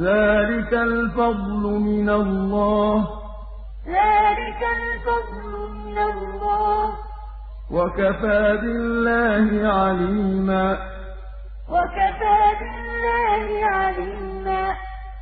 ذَٰلِكَ الْفَضْلُ مِنَ اللَّهِ ۚ. ذَٰلِكَ الْفَضْلُ مِنَ اللَّهِ ۚ. وَكَفَىٰ بِاللَّهِ عَلِيمًا. وَكَفَىٰ بِاللَّهِ